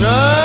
Just